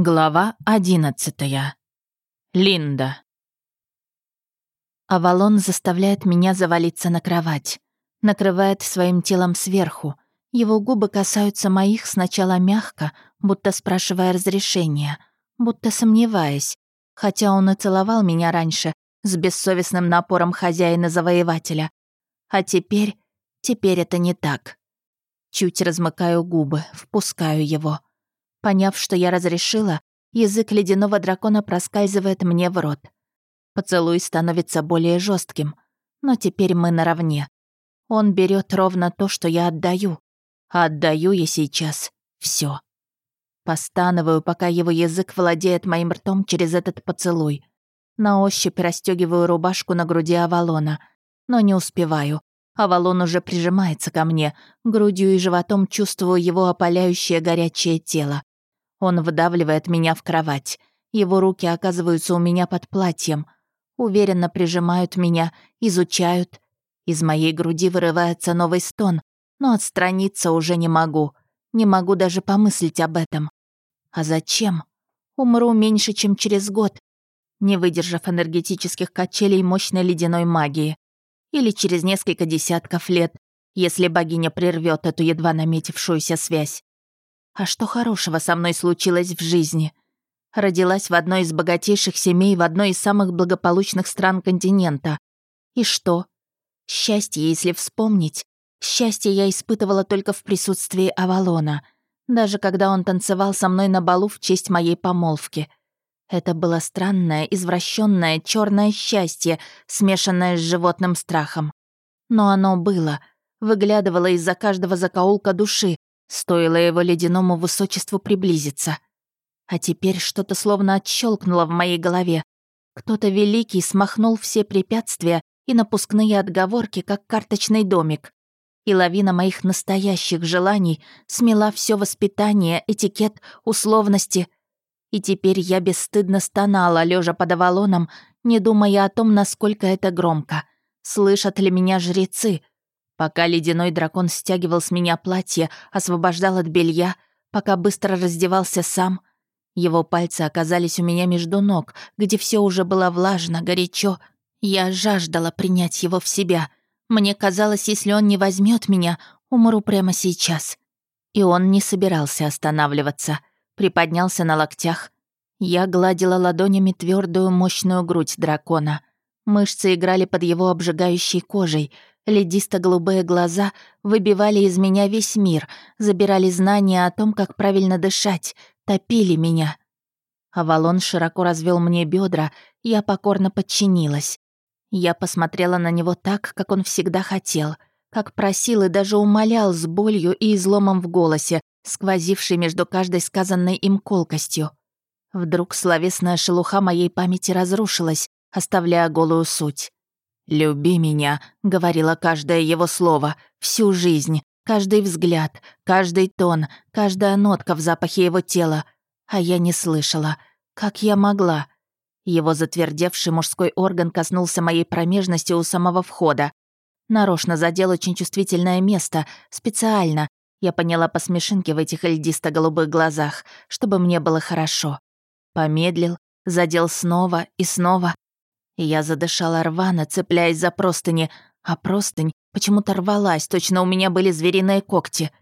Глава одиннадцатая. Линда. Авалон заставляет меня завалиться на кровать. Накрывает своим телом сверху. Его губы касаются моих сначала мягко, будто спрашивая разрешения, будто сомневаясь, хотя он и целовал меня раньше с бессовестным напором хозяина-завоевателя. А теперь, теперь это не так. Чуть размыкаю губы, впускаю его — Поняв, что я разрешила, язык ледяного дракона проскальзывает мне в рот. Поцелуй становится более жестким, но теперь мы наравне. Он берет ровно то, что я отдаю. А отдаю я сейчас все. Постанываю, пока его язык владеет моим ртом через этот поцелуй. На ощупь расстегиваю рубашку на груди Авалона, но не успеваю. Авалон уже прижимается ко мне, грудью и животом чувствую его опаляющее горячее тело. Он выдавливает меня в кровать. Его руки оказываются у меня под платьем. Уверенно прижимают меня, изучают. Из моей груди вырывается новый стон, но отстраниться уже не могу. Не могу даже помыслить об этом. А зачем? Умру меньше, чем через год, не выдержав энергетических качелей мощной ледяной магии. Или через несколько десятков лет, если богиня прервет эту едва наметившуюся связь. А что хорошего со мной случилось в жизни? Родилась в одной из богатейших семей в одной из самых благополучных стран континента. И что? Счастье, если вспомнить. Счастье я испытывала только в присутствии Авалона, даже когда он танцевал со мной на балу в честь моей помолвки. Это было странное, извращенное, черное счастье, смешанное с животным страхом. Но оно было, выглядывало из-за каждого закоулка души, Стоило его ледяному высочеству приблизиться. А теперь что-то словно отщелкнуло в моей голове. Кто-то великий смахнул все препятствия и напускные отговорки, как карточный домик. И лавина моих настоящих желаний смела все воспитание, этикет, условности. И теперь я бесстыдно стонала, лежа под авалоном, не думая о том, насколько это громко. Слышат ли меня жрецы? Пока ледяной дракон стягивал с меня платье, освобождал от белья, пока быстро раздевался сам, его пальцы оказались у меня между ног, где все уже было влажно, горячо. Я жаждала принять его в себя. Мне казалось, если он не возьмет меня, умру прямо сейчас. И он не собирался останавливаться. Приподнялся на локтях. Я гладила ладонями твердую мощную грудь дракона. Мышцы играли под его обжигающей кожей, Ледисто-голубые глаза выбивали из меня весь мир, забирали знания о том, как правильно дышать, топили меня. Авалон широко развел мне бедра, я покорно подчинилась. Я посмотрела на него так, как он всегда хотел, как просил и даже умолял с болью и изломом в голосе, сквозившей между каждой сказанной им колкостью. Вдруг словесная шелуха моей памяти разрушилась, оставляя голую суть. «Люби меня», — говорила каждое его слово, всю жизнь, каждый взгляд, каждый тон, каждая нотка в запахе его тела. А я не слышала. Как я могла? Его затвердевший мужской орган коснулся моей промежности у самого входа. Нарочно задел очень чувствительное место, специально. Я поняла по смешинке в этих льдисто-голубых глазах, чтобы мне было хорошо. Помедлил, задел снова и снова, я задышала рвано, цепляясь за простыни, а простынь почему-то рвалась, точно у меня были звериные когти.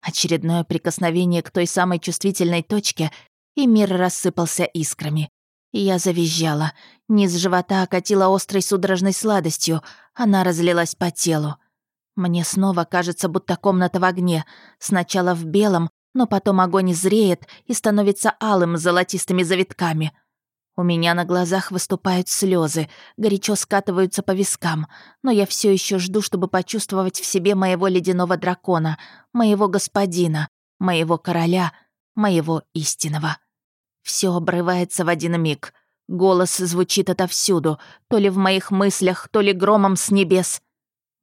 Очередное прикосновение к той самой чувствительной точке, и мир рассыпался искрами. я завизжала. Низ живота окатила острой судорожной сладостью, она разлилась по телу. Мне снова кажется, будто комната в огне. Сначала в белом, но потом огонь зреет и становится алым с золотистыми завитками — у меня на глазах выступают слезы, горячо скатываются по вискам, но я все еще жду, чтобы почувствовать в себе моего ледяного дракона, моего господина, моего короля, моего истинного. Все обрывается в один миг. Голос звучит отовсюду, то ли в моих мыслях, то ли громом с небес.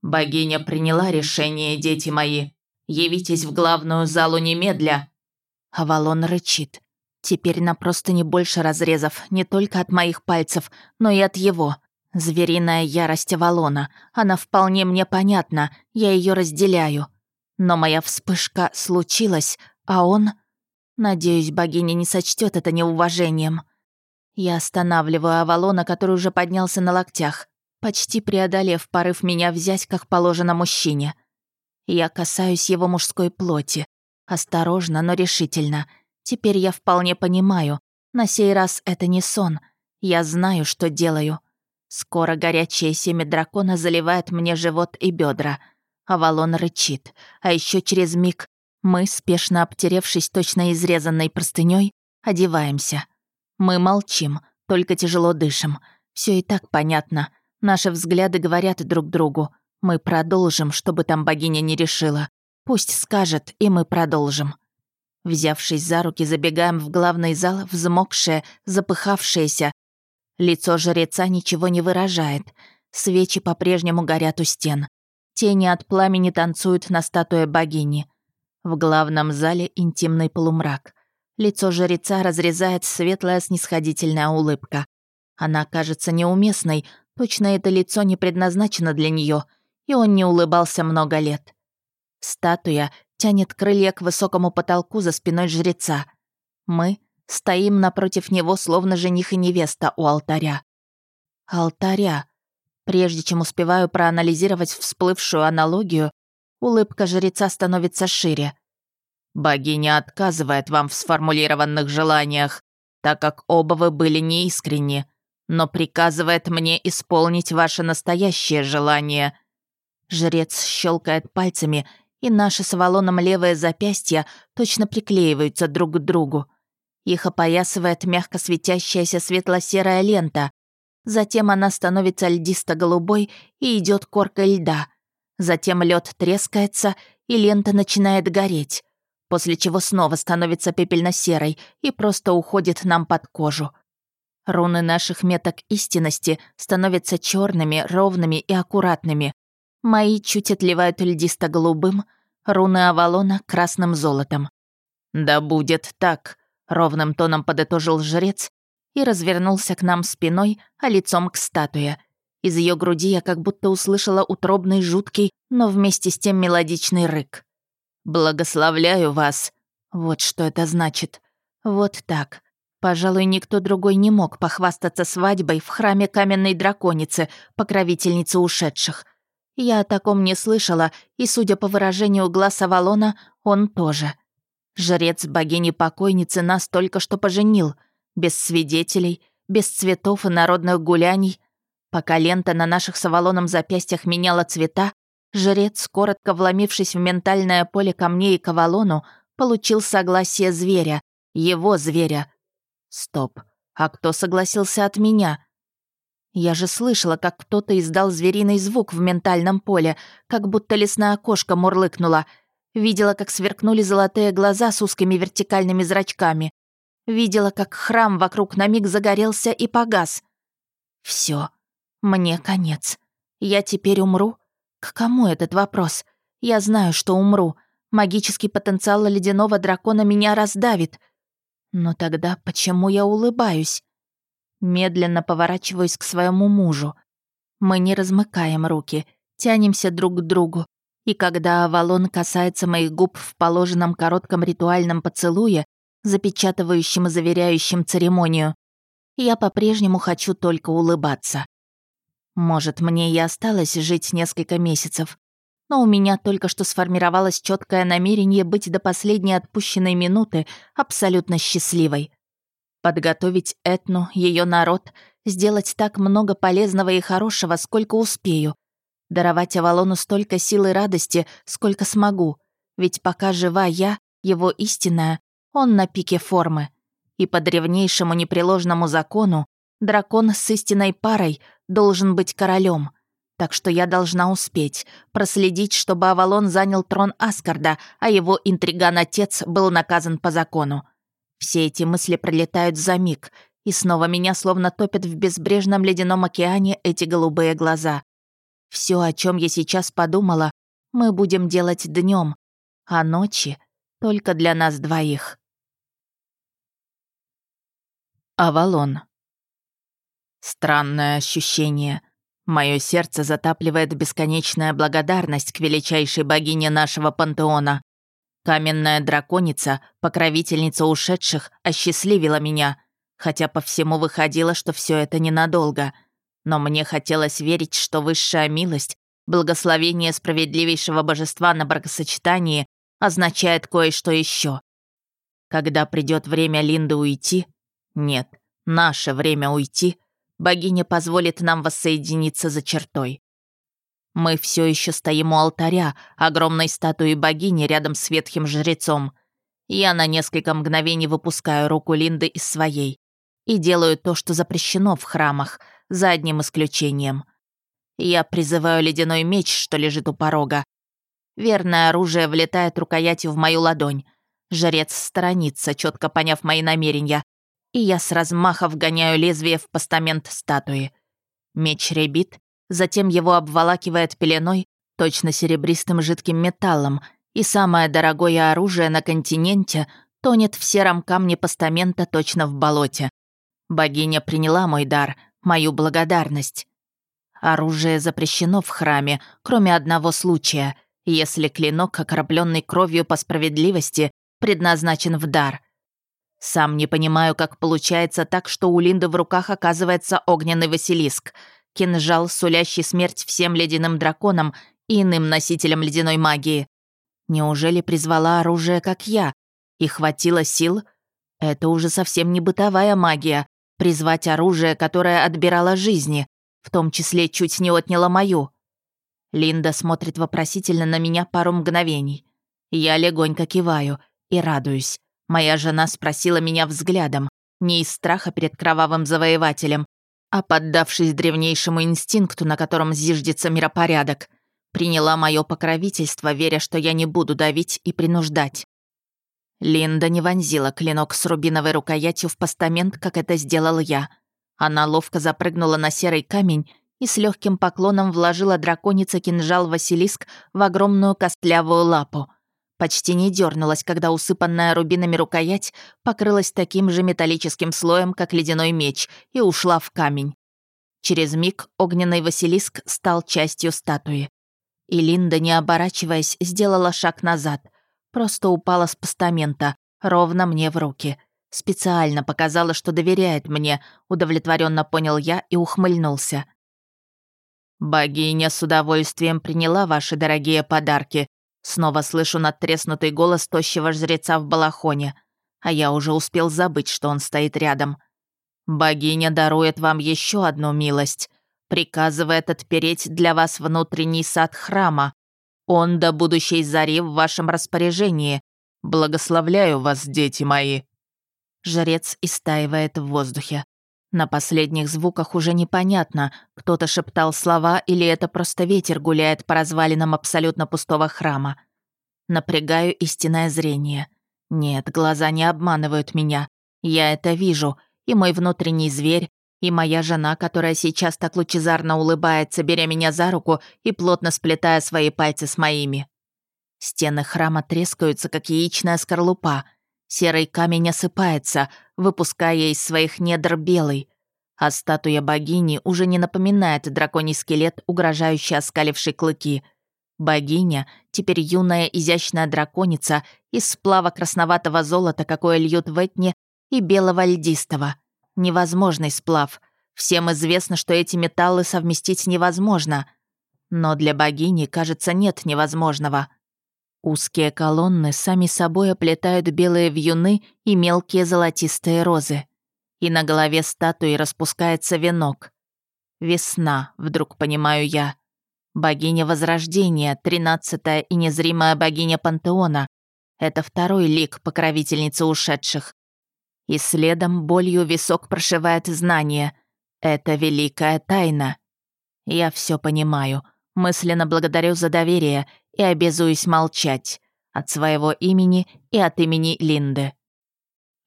«Богиня приняла решение, дети мои. Явитесь в главную залу немедля». Авалон рычит. Теперь на не больше разрезов, не только от моих пальцев, но и от его. Звериная ярость Авалона. Она вполне мне понятна, я ее разделяю. Но моя вспышка случилась, а он... Надеюсь, богиня не сочтет это неуважением. Я останавливаю Авалона, который уже поднялся на локтях, почти преодолев порыв меня взять, как положено мужчине. Я касаюсь его мужской плоти. Осторожно, но решительно. Теперь я вполне понимаю. На сей раз это не сон. Я знаю, что делаю. Скоро горячее семя дракона заливает мне живот и бедра. Авалон рычит. А еще через миг мы, спешно обтеревшись точно изрезанной простыней, одеваемся. Мы молчим, только тяжело дышим. Все и так понятно. Наши взгляды говорят друг другу. Мы продолжим, чтобы там богиня не решила. Пусть скажет, и мы продолжим. Взявшись за руки, забегаем в главный зал, взмокшее, запыхавшееся. Лицо жреца ничего не выражает. Свечи по-прежнему горят у стен. Тени от пламени танцуют на статуе богини. В главном зале интимный полумрак. Лицо жреца разрезает светлая снисходительная улыбка. Она кажется неуместной, точно это лицо не предназначено для нее, и он не улыбался много лет. Статуя тянет крылья к высокому потолку за спиной жреца. Мы стоим напротив него, словно жених и невеста у алтаря. Алтаря. Прежде чем успеваю проанализировать всплывшую аналогию, улыбка жреца становится шире. Богиня отказывает вам в сформулированных желаниях, так как оба вы были неискренни, но приказывает мне исполнить ваше настоящее желание». Жрец щелкает пальцами, и наши с Авалоном левые запястья точно приклеиваются друг к другу. Их опоясывает мягко светящаяся светло-серая лента. Затем она становится льдисто-голубой и идет коркой льда. Затем лед трескается, и лента начинает гореть после чего снова становится пепельно-серой и просто уходит нам под кожу. Руны наших меток истинности становятся черными, ровными и аккуратными. Мои чуть отливают льдисто-голубым, руны Авалона — красным золотом. «Да будет так», — ровным тоном подытожил жрец и развернулся к нам спиной, а лицом к статуе. Из ее груди я как будто услышала утробный, жуткий, но вместе с тем мелодичный рык. «Благословляю вас». Вот что это значит. Вот так. Пожалуй, никто другой не мог похвастаться свадьбой в храме каменной драконицы, покровительницы ушедших. Я о таком не слышала, и, судя по выражению глаз Авалона, он тоже. Жрец богини-покойницы нас только что поженил. Без свидетелей, без цветов и народных гуляний. Пока лента на наших с Авалоном запястьях меняла цвета, Жрец, коротко вломившись в ментальное поле камней и кавалону, получил согласие зверя, его зверя. Стоп, а кто согласился от меня? Я же слышала, как кто-то издал звериный звук в ментальном поле, как будто лесная кошка мурлыкнула. Видела, как сверкнули золотые глаза с узкими вертикальными зрачками. Видела, как храм вокруг на миг загорелся и погас. Все, мне конец. Я теперь умру, к кому этот вопрос? Я знаю, что умру. Магический потенциал ледяного дракона меня раздавит. Но тогда почему я улыбаюсь? Медленно поворачиваюсь к своему мужу. Мы не размыкаем руки, тянемся друг к другу. И когда Авалон касается моих губ в положенном коротком ритуальном поцелуе, запечатывающем и заверяющем церемонию, я по-прежнему хочу только улыбаться. Может, мне и осталось жить несколько месяцев, но у меня только что сформировалось четкое намерение быть до последней отпущенной минуты абсолютно счастливой. Подготовить Этну, ее народ, сделать так много полезного и хорошего, сколько успею. Даровать Авалону столько сил и радости, сколько смогу. Ведь пока жива я, его истинная, он на пике формы. И по древнейшему непреложному закону дракон с истинной парой — должен быть королем. Так что я должна успеть, проследить, чтобы Авалон занял трон Аскарда, а его интриган-отец был наказан по закону. Все эти мысли пролетают за миг, и снова меня словно топят в безбрежном ледяном океане эти голубые глаза. Все, о чем я сейчас подумала, мы будем делать днем, а ночи только для нас двоих. Авалон. Странное ощущение. Мое сердце затапливает бесконечная благодарность к величайшей богине нашего пантеона. Каменная драконица, покровительница ушедших, осчастливила меня, хотя по всему выходило, что все это ненадолго. Но мне хотелось верить, что высшая милость, благословение справедливейшего божества на бракосочетании означает кое-что еще. Когда придет время Линды уйти, нет, наше время уйти, богиня позволит нам воссоединиться за чертой. Мы все еще стоим у алтаря, огромной статуи богини рядом с ветхим жрецом. Я на несколько мгновений выпускаю руку Линды из своей и делаю то, что запрещено в храмах, за одним исключением. Я призываю ледяной меч, что лежит у порога. Верное оружие влетает рукоятью в мою ладонь. Жрец сторонится, четко поняв мои намерения, и я с размаха вгоняю лезвие в постамент статуи. Меч ребит, Затем его обволакивает пеленой, точно серебристым жидким металлом, и самое дорогое оружие на континенте тонет в сером камне постамента точно в болоте. Богиня приняла мой дар, мою благодарность. Оружие запрещено в храме, кроме одного случая, если клинок, окропленный кровью по справедливости, предназначен в дар. Сам не понимаю, как получается так, что у Линды в руках оказывается огненный Василиск — кинжал, сулящий смерть всем ледяным драконам и иным носителям ледяной магии. Неужели призвала оружие, как я? И хватило сил? Это уже совсем не бытовая магия. Призвать оружие, которое отбирало жизни, в том числе чуть не отняло мою. Линда смотрит вопросительно на меня пару мгновений. Я легонько киваю и радуюсь. Моя жена спросила меня взглядом, не из страха перед кровавым завоевателем, а поддавшись древнейшему инстинкту, на котором зиждется миропорядок, приняла мое покровительство, веря, что я не буду давить и принуждать. Линда не вонзила клинок с рубиновой рукоятью в постамент, как это сделал я. Она ловко запрыгнула на серый камень и с легким поклоном вложила драконица кинжал Василиск в огромную костлявую лапу. Почти не дернулась, когда усыпанная рубинами рукоять покрылась таким же металлическим слоем, как ледяной меч, и ушла в камень. Через миг огненный Василиск стал частью статуи. И Линда, не оборачиваясь, сделала шаг назад. Просто упала с постамента, ровно мне в руки. Специально показала, что доверяет мне, удовлетворенно понял я и ухмыльнулся. «Богиня с удовольствием приняла ваши дорогие подарки», Снова слышу надтреснутый голос тощего жреца в балахоне, а я уже успел забыть, что он стоит рядом. «Богиня дарует вам еще одну милость. Приказывает отпереть для вас внутренний сад храма. Он до будущей зари в вашем распоряжении. Благословляю вас, дети мои». Жрец истаивает в воздухе. На последних звуках уже непонятно, кто-то шептал слова или это просто ветер гуляет по развалинам абсолютно пустого храма. Напрягаю истинное зрение. Нет, глаза не обманывают меня. Я это вижу, и мой внутренний зверь, и моя жена, которая сейчас так лучезарно улыбается, беря меня за руку и плотно сплетая свои пальцы с моими. Стены храма трескаются, как яичная скорлупа — Серый камень осыпается, выпуская из своих недр белый. А статуя богини уже не напоминает драконий скелет, угрожающий оскаливший клыки. Богиня, теперь юная изящная драконица, из сплава красноватого золота, какое льют в этне, и белого льдистого. Невозможный сплав. Всем известно, что эти металлы совместить невозможно. Но для богини, кажется, нет невозможного. Узкие колонны сами собой оплетают белые вьюны и мелкие золотистые розы. И на голове статуи распускается венок. Весна, вдруг понимаю я. Богиня Возрождения, тринадцатая и незримая богиня Пантеона. Это второй лик покровительницы ушедших. И следом болью висок прошивает знание. Это великая тайна. Я все понимаю. Мысленно благодарю за доверие и обязуюсь молчать от своего имени и от имени Линды.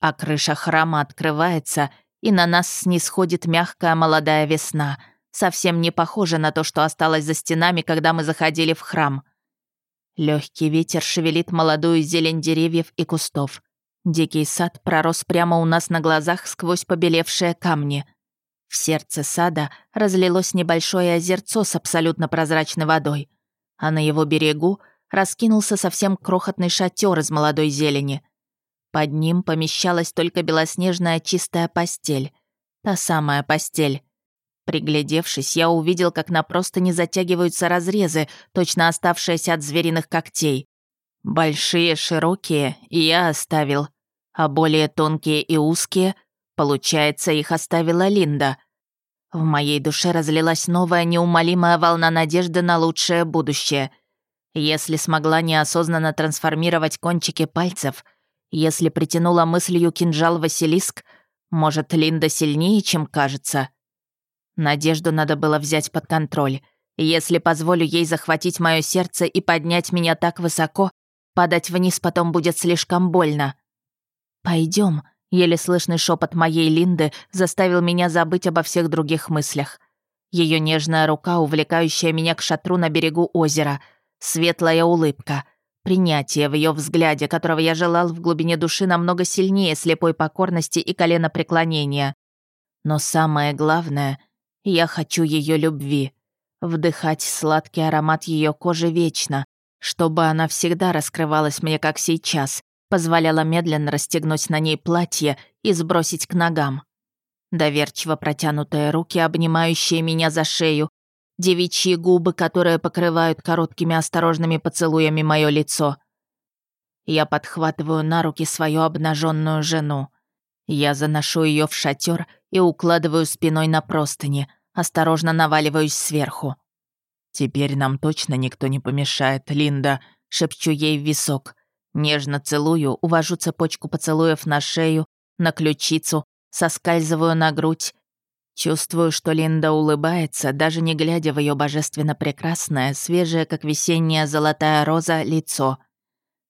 А крыша храма открывается, и на нас снисходит мягкая молодая весна, совсем не похожа на то, что осталось за стенами, когда мы заходили в храм. Легкий ветер шевелит молодую зелень деревьев и кустов. Дикий сад пророс прямо у нас на глазах сквозь побелевшие камни. В сердце сада разлилось небольшое озерцо с абсолютно прозрачной водой а на его берегу раскинулся совсем крохотный шатер из молодой зелени. Под ним помещалась только белоснежная чистая постель. Та самая постель. Приглядевшись, я увидел, как на простыни затягиваются разрезы, точно оставшиеся от звериных когтей. Большие, широкие я оставил, а более тонкие и узкие, получается, их оставила Линда. В моей душе разлилась новая неумолимая волна надежды на лучшее будущее. Если смогла неосознанно трансформировать кончики пальцев, если притянула мыслью кинжал Василиск, может, Линда сильнее, чем кажется? Надежду надо было взять под контроль. Если позволю ей захватить мое сердце и поднять меня так высоко, падать вниз потом будет слишком больно. Пойдем, Еле слышный шепот моей Линды заставил меня забыть обо всех других мыслях. Ее нежная рука, увлекающая меня к шатру на берегу озера, светлая улыбка, принятие в ее взгляде, которого я желал в глубине души намного сильнее слепой покорности и колена преклонения. Но самое главное, я хочу ее любви. Вдыхать сладкий аромат ее кожи вечно, чтобы она всегда раскрывалась мне, как сейчас, позволяла медленно расстегнуть на ней платье и сбросить к ногам. Доверчиво протянутые руки, обнимающие меня за шею, девичьи губы, которые покрывают короткими осторожными поцелуями мое лицо. Я подхватываю на руки свою обнаженную жену. Я заношу ее в шатер и укладываю спиной на простыни, осторожно наваливаюсь сверху. «Теперь нам точно никто не помешает, Линда», — шепчу ей в висок. Нежно целую, увожу цепочку поцелуев на шею, на ключицу, соскальзываю на грудь. Чувствую, что Линда улыбается, даже не глядя в ее божественно прекрасное, свежее, как весенняя золотая роза, лицо.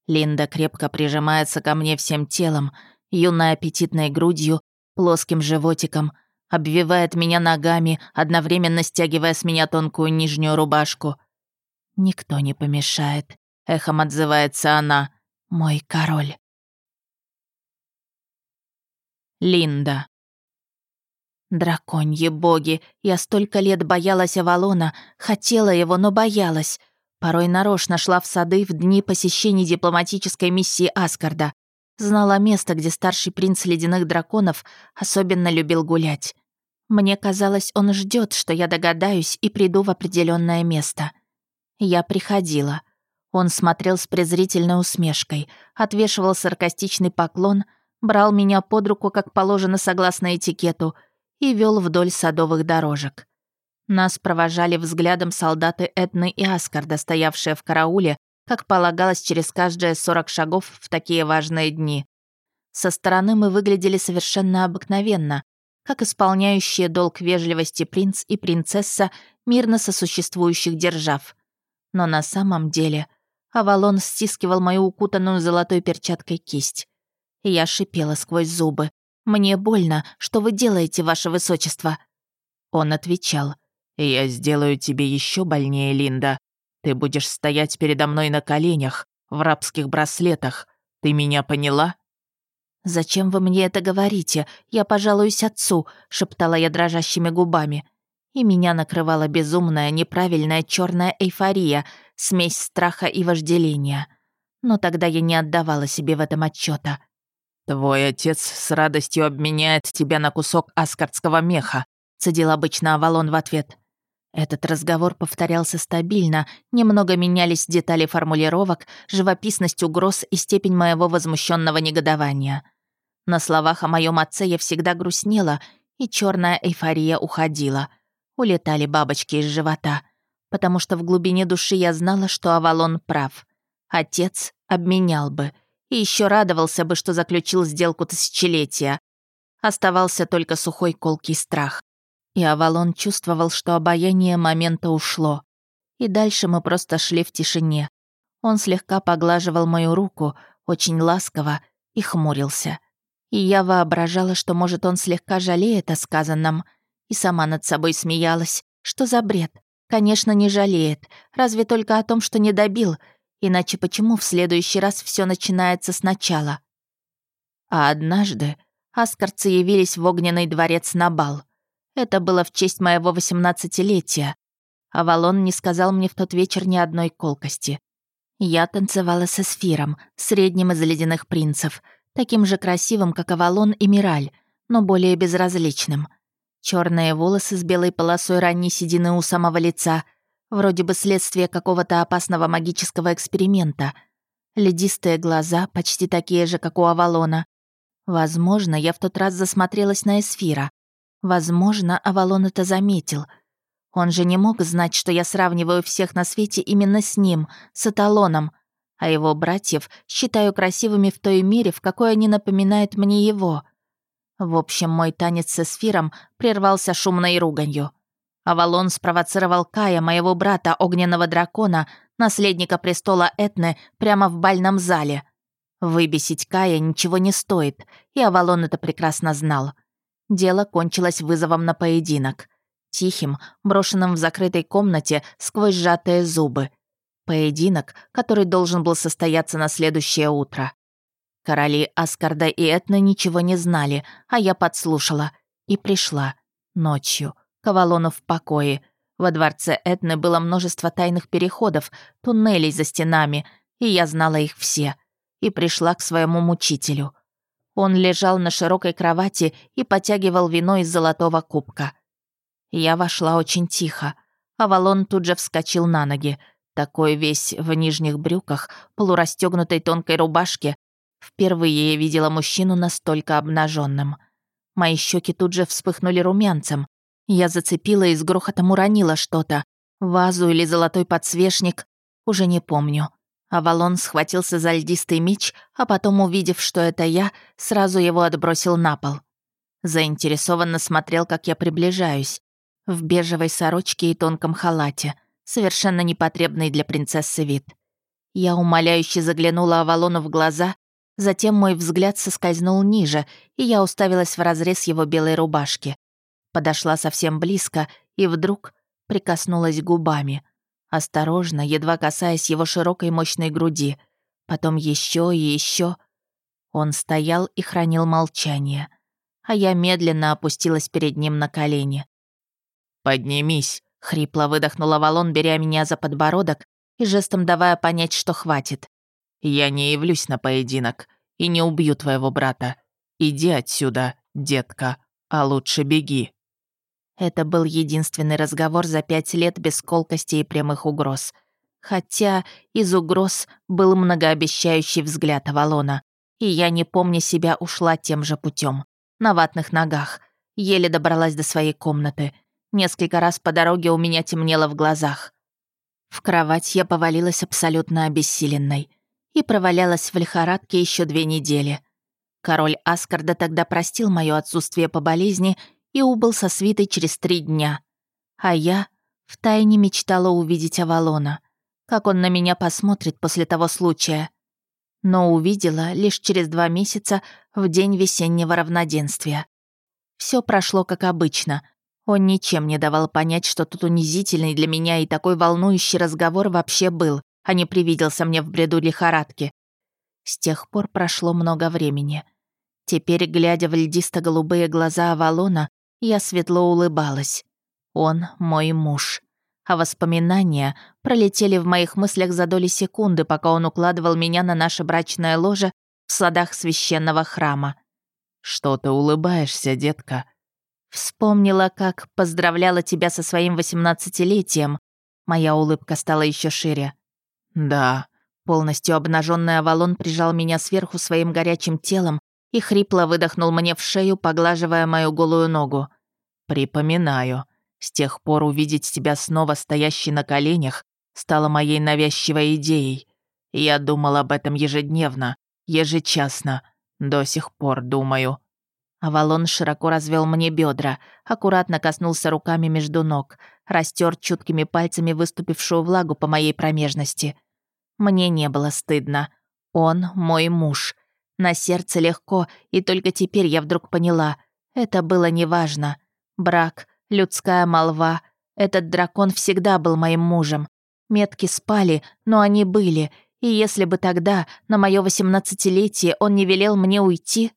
Линда крепко прижимается ко мне всем телом, юной аппетитной грудью, плоским животиком, обвивает меня ногами, одновременно стягивая с меня тонкую нижнюю рубашку. «Никто не помешает», — эхом отзывается она мой король. Линда. Драконьи боги, я столько лет боялась Авалона, хотела его, но боялась. Порой нарочно шла в сады в дни посещений дипломатической миссии Аскарда. Знала место, где старший принц ледяных драконов особенно любил гулять. Мне казалось, он ждет, что я догадаюсь и приду в определенное место. Я приходила. Он смотрел с презрительной усмешкой, отвешивал саркастичный поклон, брал меня под руку, как положено согласно этикету, и вел вдоль садовых дорожек. Нас провожали взглядом солдаты Эдны и Аскарда, стоявшие в карауле, как полагалось через каждые сорок шагов в такие важные дни. Со стороны мы выглядели совершенно обыкновенно, как исполняющие долг вежливости принц и принцесса мирно сосуществующих держав. Но на самом деле Авалон стискивал мою укутанную золотой перчаткой кисть. Я шипела сквозь зубы. «Мне больно. Что вы делаете, ваше высочество?» Он отвечал. «Я сделаю тебе еще больнее, Линда. Ты будешь стоять передо мной на коленях, в рабских браслетах. Ты меня поняла?» «Зачем вы мне это говорите? Я пожалуюсь отцу», — шептала я дрожащими губами и меня накрывала безумная, неправильная черная эйфория, смесь страха и вожделения. Но тогда я не отдавала себе в этом отчета. «Твой отец с радостью обменяет тебя на кусок аскардского меха», цедил обычно Авалон в ответ. Этот разговор повторялся стабильно, немного менялись детали формулировок, живописность угроз и степень моего возмущенного негодования. На словах о моем отце я всегда грустнела, и черная эйфория уходила — улетали бабочки из живота, потому что в глубине души я знала, что Авалон прав. Отец обменял бы и еще радовался бы, что заключил сделку тысячелетия. Оставался только сухой колкий страх. И Авалон чувствовал, что обаяние момента ушло. И дальше мы просто шли в тишине. Он слегка поглаживал мою руку, очень ласково, и хмурился. И я воображала, что, может, он слегка жалеет о сказанном — и сама над собой смеялась. Что за бред? Конечно, не жалеет. Разве только о том, что не добил. Иначе почему в следующий раз все начинается сначала? А однажды аскарцы явились в огненный дворец на бал. Это было в честь моего восемнадцатилетия. Авалон не сказал мне в тот вечер ни одной колкости. Я танцевала со Сфиром, средним из ледяных принцев, таким же красивым, как Авалон и Мираль, но более безразличным. Черные волосы с белой полосой ранней седины у самого лица, вроде бы следствие какого-то опасного магического эксперимента. Ледистые глаза, почти такие же, как у Авалона. Возможно, я в тот раз засмотрелась на Эсфира. Возможно, Авалон это заметил. Он же не мог знать, что я сравниваю всех на свете именно с ним, с эталоном, а его братьев считаю красивыми в той мере, в какой они напоминают мне его. В общем, мой танец с эсфиром прервался шумной руганью. Авалон спровоцировал Кая, моего брата, огненного дракона, наследника престола Этны, прямо в бальном зале. Выбесить Кая ничего не стоит, и Авалон это прекрасно знал. Дело кончилось вызовом на поединок. Тихим, брошенным в закрытой комнате сквозь сжатые зубы. Поединок, который должен был состояться на следующее утро. Короли Аскарда и Этна ничего не знали, а я подслушала. И пришла. Ночью. К Авалону в покое. Во дворце Этны было множество тайных переходов, туннелей за стенами, и я знала их все. И пришла к своему мучителю. Он лежал на широкой кровати и потягивал вино из золотого кубка. Я вошла очень тихо. Авалон тут же вскочил на ноги. Такой весь в нижних брюках, полурастегнутой тонкой рубашке. Впервые я видела мужчину настолько обнаженным. Мои щеки тут же вспыхнули румянцем. Я зацепила и с грохотом уронила что-то. Вазу или золотой подсвечник. Уже не помню. Авалон схватился за льдистый меч, а потом, увидев, что это я, сразу его отбросил на пол. Заинтересованно смотрел, как я приближаюсь. В бежевой сорочке и тонком халате, совершенно непотребный для принцессы вид. Я умоляюще заглянула Авалону в глаза, затем мой взгляд соскользнул ниже, и я уставилась в разрез его белой рубашки. Подошла совсем близко и вдруг прикоснулась губами — Осторожно, едва касаясь его широкой мощной груди. Потом еще и еще. Он стоял и хранил молчание. А я медленно опустилась перед ним на колени. «Поднимись», — хрипло выдохнула Валон, беря меня за подбородок и жестом давая понять, что хватит. «Я не явлюсь на поединок и не убью твоего брата. Иди отсюда, детка, а лучше беги». Это был единственный разговор за пять лет без колкости и прямых угроз. Хотя из угроз был многообещающий взгляд Авалона, и я, не помня себя, ушла тем же путем, на ватных ногах. Еле добралась до своей комнаты. Несколько раз по дороге у меня темнело в глазах. В кровать я повалилась абсолютно обессиленной и провалялась в лихорадке еще две недели. Король Аскарда тогда простил мое отсутствие по болезни и убыл со свитой через три дня. А я втайне мечтала увидеть Авалона, как он на меня посмотрит после того случая. Но увидела лишь через два месяца в день весеннего равноденствия. Все прошло как обычно. Он ничем не давал понять, что тут унизительный для меня и такой волнующий разговор вообще был, а не привиделся мне в бреду лихорадки. С тех пор прошло много времени. Теперь, глядя в льдисто-голубые глаза Авалона, я светло улыбалась. Он мой муж. А воспоминания пролетели в моих мыслях за доли секунды, пока он укладывал меня на наше брачное ложе в садах священного храма. «Что ты улыбаешься, детка?» Вспомнила, как поздравляла тебя со своим восемнадцатилетием. Моя улыбка стала еще шире. «Да». Полностью обнаженный Авалон прижал меня сверху своим горячим телом и хрипло выдохнул мне в шею, поглаживая мою голую ногу. «Припоминаю. С тех пор увидеть тебя снова стоящей на коленях стало моей навязчивой идеей. Я думал об этом ежедневно, ежечасно. До сих пор думаю». Авалон широко развел мне бедра, аккуратно коснулся руками между ног, растер чуткими пальцами выступившую влагу по моей промежности. Мне не было стыдно. Он мой муж, на сердце легко, и только теперь я вдруг поняла. Это было неважно. Брак, людская молва. Этот дракон всегда был моим мужем. Метки спали, но они были. И если бы тогда, на мое восемнадцатилетие, он не велел мне уйти...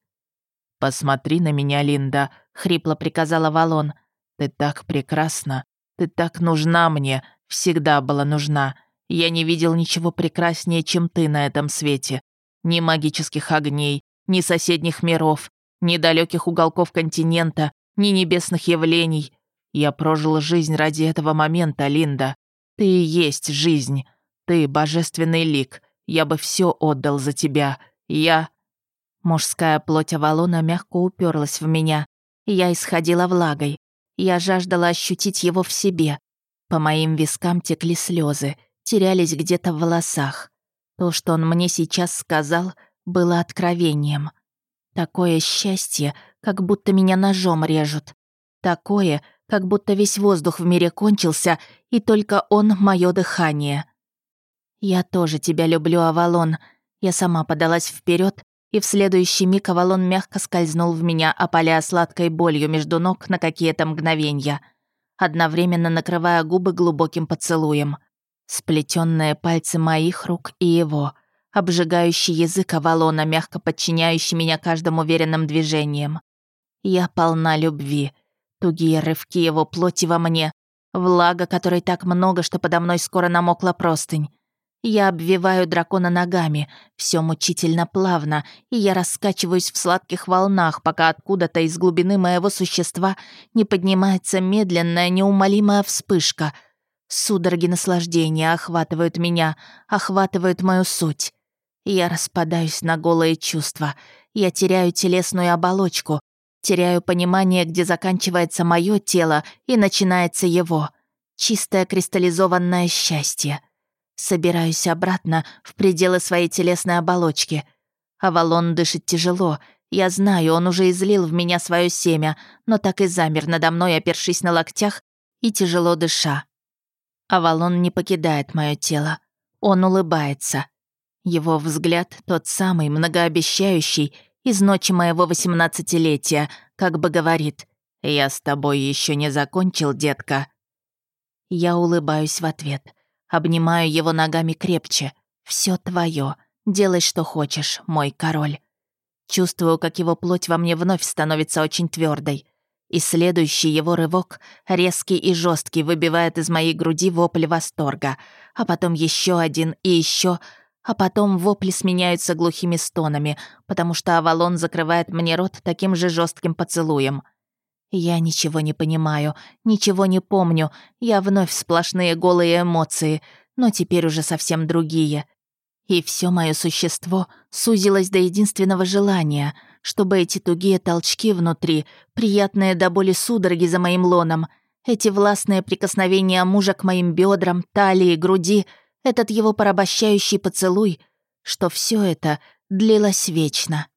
«Посмотри на меня, Линда», — хрипло приказала Валон. «Ты так прекрасна. Ты так нужна мне. Всегда была нужна. Я не видел ничего прекраснее, чем ты на этом свете. Ни магических огней, ни соседних миров, ни далеких уголков континента, ни небесных явлений. Я прожил жизнь ради этого момента, Линда. Ты и есть жизнь. Ты — божественный лик. Я бы все отдал за тебя. Я...» Мужская плоть Авалона мягко уперлась в меня. Я исходила влагой. Я жаждала ощутить его в себе. По моим вискам текли слезы, терялись где-то в волосах. То, что он мне сейчас сказал, было откровением. Такое счастье, как будто меня ножом режут. Такое, как будто весь воздух в мире кончился, и только он — мое дыхание. «Я тоже тебя люблю, Авалон». Я сама подалась вперед, и в следующий миг Авалон мягко скользнул в меня, опаляя сладкой болью между ног на какие-то мгновения, одновременно накрывая губы глубоким поцелуем. Сплетенные пальцы моих рук и его, обжигающий язык Авалона, мягко подчиняющий меня каждым уверенным движением. Я полна любви. Тугие рывки его плоти во мне, влага, которой так много, что подо мной скоро намокла простынь. Я обвиваю дракона ногами, все мучительно плавно, и я раскачиваюсь в сладких волнах, пока откуда-то из глубины моего существа не поднимается медленная, неумолимая вспышка. Судороги наслаждения охватывают меня, охватывают мою суть. Я распадаюсь на голые чувства. Я теряю телесную оболочку, теряю понимание, где заканчивается мое тело и начинается его. Чистое кристаллизованное счастье. Собираюсь обратно в пределы своей телесной оболочки. Авалон дышит тяжело. Я знаю, он уже излил в меня свое семя, но так и замер надо мной, опершись на локтях и тяжело дыша. Авалон не покидает мое тело. Он улыбается. Его взгляд тот самый, многообещающий, из ночи моего восемнадцатилетия, как бы говорит «Я с тобой еще не закончил, детка». Я улыбаюсь в ответ — Обнимаю его ногами крепче. Все твое. Делай, что хочешь, мой король. Чувствую, как его плоть во мне вновь становится очень твердой. И следующий его рывок, резкий и жесткий, выбивает из моей груди вопль восторга. А потом еще один и еще, а потом вопли сменяются глухими стонами, потому что Авалон закрывает мне рот таким же жестким поцелуем. Я ничего не понимаю, ничего не помню. Я вновь сплошные голые эмоции, но теперь уже совсем другие. И все мое существо сузилось до единственного желания, чтобы эти тугие толчки внутри, приятные до боли судороги за моим лоном, эти властные прикосновения мужа к моим бедрам, талии, груди, этот его порабощающий поцелуй, что все это длилось вечно.